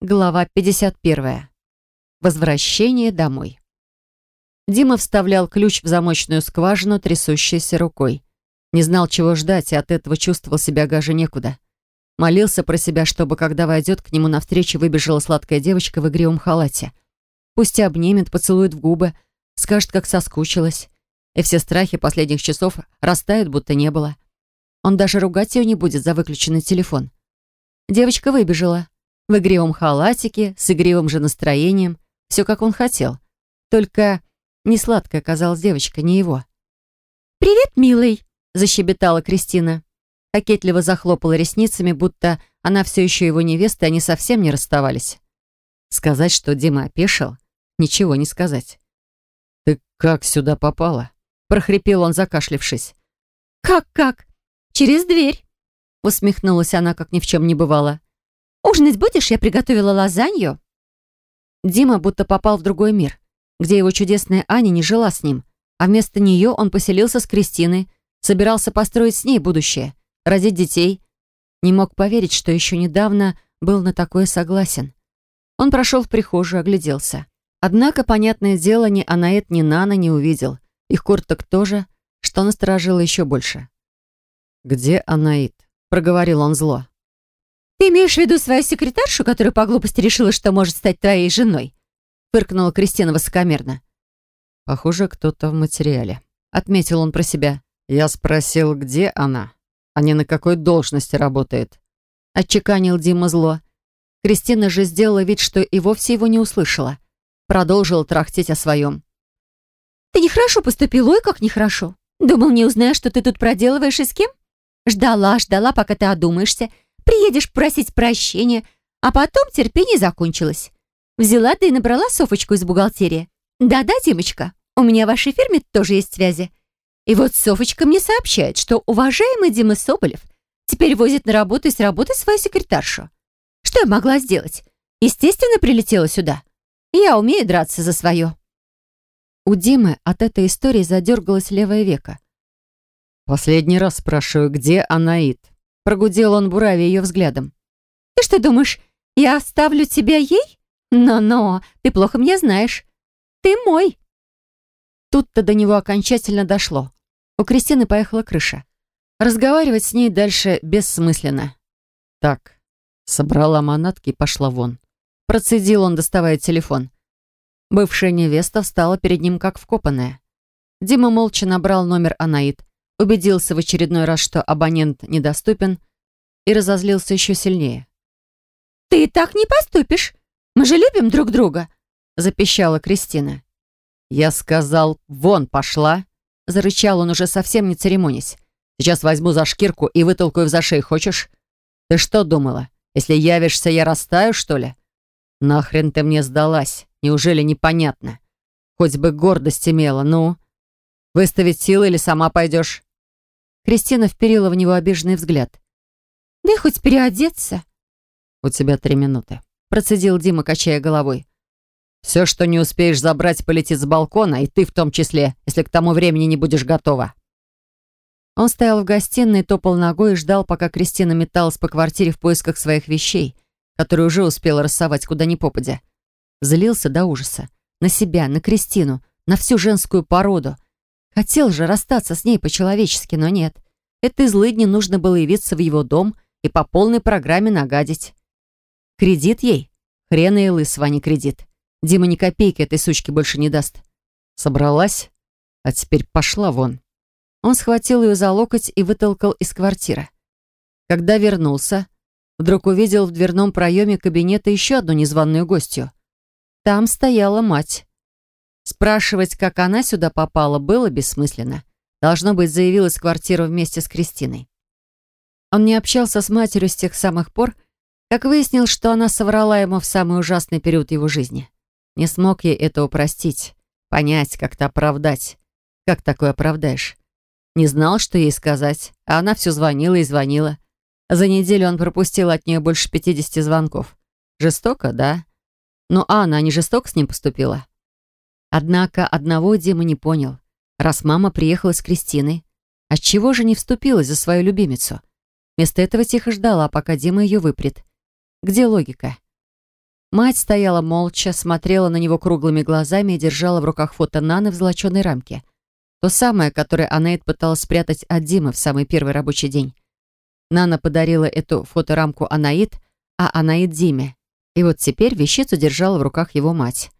Глава 51. Возвращение домой. Дима вставлял ключ в замочную скважину трясущейся рукой. Не знал, чего ждать, и от этого чувствовал себя гаже некуда. Молился про себя, чтобы, когда войдет, к нему навстречу выбежала сладкая девочка в игривом халате. Пусть обнимет, поцелует в губы, скажет, как соскучилась. И все страхи последних часов растают, будто не было. Он даже ругать ее не будет за выключенный телефон. Девочка выбежала в игривом халатике, с игривым же настроением. Все, как он хотел. Только не сладкая оказалась девочка, не его. «Привет, милый!» — защебетала Кристина. Кокетливо захлопала ресницами, будто она все еще его невеста, и они совсем не расставались. Сказать, что Дима опешил, ничего не сказать. «Ты как сюда попала?» — прохрипел он, закашлившись. «Как-как? Через дверь!» — усмехнулась она, как ни в чем не бывало. Ужинать будешь? Я приготовила лазанью». Дима будто попал в другой мир, где его чудесная Аня не жила с ним, а вместо нее он поселился с Кристиной, собирался построить с ней будущее, родить детей. Не мог поверить, что еще недавно был на такое согласен. Он прошел в прихожую, огляделся. Однако, понятное дело, ни Анаэт, ни Нана не увидел. Их курток тоже, что насторожило еще больше. «Где Анаит?» — проговорил он зло. «Ты имеешь в виду свою секретаршу, которая по глупости решила, что может стать твоей женой?» Фыркнула Кристина высокомерно. «Похоже, кто-то в материале», — отметил он про себя. «Я спросил, где она, а не на какой должности работает», — отчеканил Дима зло. Кристина же сделала вид, что и вовсе его не услышала. Продолжила трахтеть о своем. «Ты нехорошо поступил, ой, как нехорошо. Думал, не узнаешь, что ты тут проделываешь и с кем? Ждала, ждала, пока ты одумаешься, Приедешь просить прощения, а потом терпение закончилось. Взяла ты и набрала Софочку из бухгалтерии. Да-да, Димочка, у меня в вашей фирме тоже есть связи. И вот Софочка мне сообщает, что уважаемый Дима Соболев теперь возит на работу и с работы свою секретаршу. Что я могла сделать? Естественно, прилетела сюда. Я умею драться за свое. У Димы от этой истории задергалось левое веко. «Последний раз спрашиваю, где Анаит?» Прогудел он, буравя ее взглядом. «Ты что думаешь, я оставлю тебя ей? Но-но, ты плохо меня знаешь. Ты мой!» Тут-то до него окончательно дошло. У Кристины поехала крыша. Разговаривать с ней дальше бессмысленно. «Так, собрала манатки и пошла вон». Процедил он, доставая телефон. Бывшая невеста встала перед ним как вкопанная. Дима молча набрал номер Анаит, убедился в очередной раз, что абонент недоступен, и разозлился еще сильнее. «Ты так не поступишь! Мы же любим друг друга!» запищала Кристина. «Я сказал, вон пошла!» зарычал он уже совсем не церемонясь. «Сейчас возьму за шкирку и вытолкаю в зашей, хочешь? Ты что думала? Если явишься, я растаю, что ли? Нахрен ты мне сдалась? Неужели непонятно? Хоть бы гордость имела, ну? Выставить силы или сама пойдешь?» Кристина вперила в него обиженный взгляд. «Да хоть переодеться». «У тебя три минуты», — процедил Дима, качая головой. «Все, что не успеешь забрать, полетит с балкона, и ты в том числе, если к тому времени не будешь готова». Он стоял в гостиной, топал ногой и ждал, пока Кристина металась по квартире в поисках своих вещей, которые уже успела рассовать куда ни попадя. Злился до ужаса. На себя, на Кристину, на всю женскую породу — Хотел же расстаться с ней по-человечески, но нет. Этой злыдне нужно было явиться в его дом и по полной программе нагадить. Кредит ей? Хрена и лысого не кредит. Дима ни копейки этой сучки больше не даст. Собралась? А теперь пошла вон. Он схватил ее за локоть и вытолкал из квартиры. Когда вернулся, вдруг увидел в дверном проеме кабинета еще одну незваную гостью. Там стояла мать. Спрашивать, как она сюда попала, было бессмысленно. Должно быть, заявилась в квартиру вместе с Кристиной. Он не общался с матерью с тех самых пор, как выяснил, что она соврала ему в самый ужасный период его жизни. Не смог ей этого простить, понять, как-то оправдать. Как такое оправдаешь? Не знал, что ей сказать, а она все звонила и звонила. За неделю он пропустил от нее больше 50 звонков. Жестоко, да? Ну, а она не жестоко с ним поступила? Однако одного Дима не понял. Раз мама приехала с Кристиной, отчего же не вступилась за свою любимицу? Вместо этого тихо ждала, пока Дима ее выпрет. Где логика? Мать стояла молча, смотрела на него круглыми глазами и держала в руках фото Наны в золоченой рамке. То самое, которое Анаит пыталась спрятать от Димы в самый первый рабочий день. Нана подарила эту фоторамку Анаит, а Анаит Диме. И вот теперь вещицу держала в руках его мать.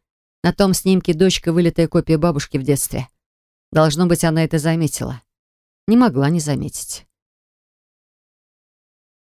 На том снимке дочка вылитая копия бабушки в детстве. Должно быть, она это заметила. Не могла не заметить.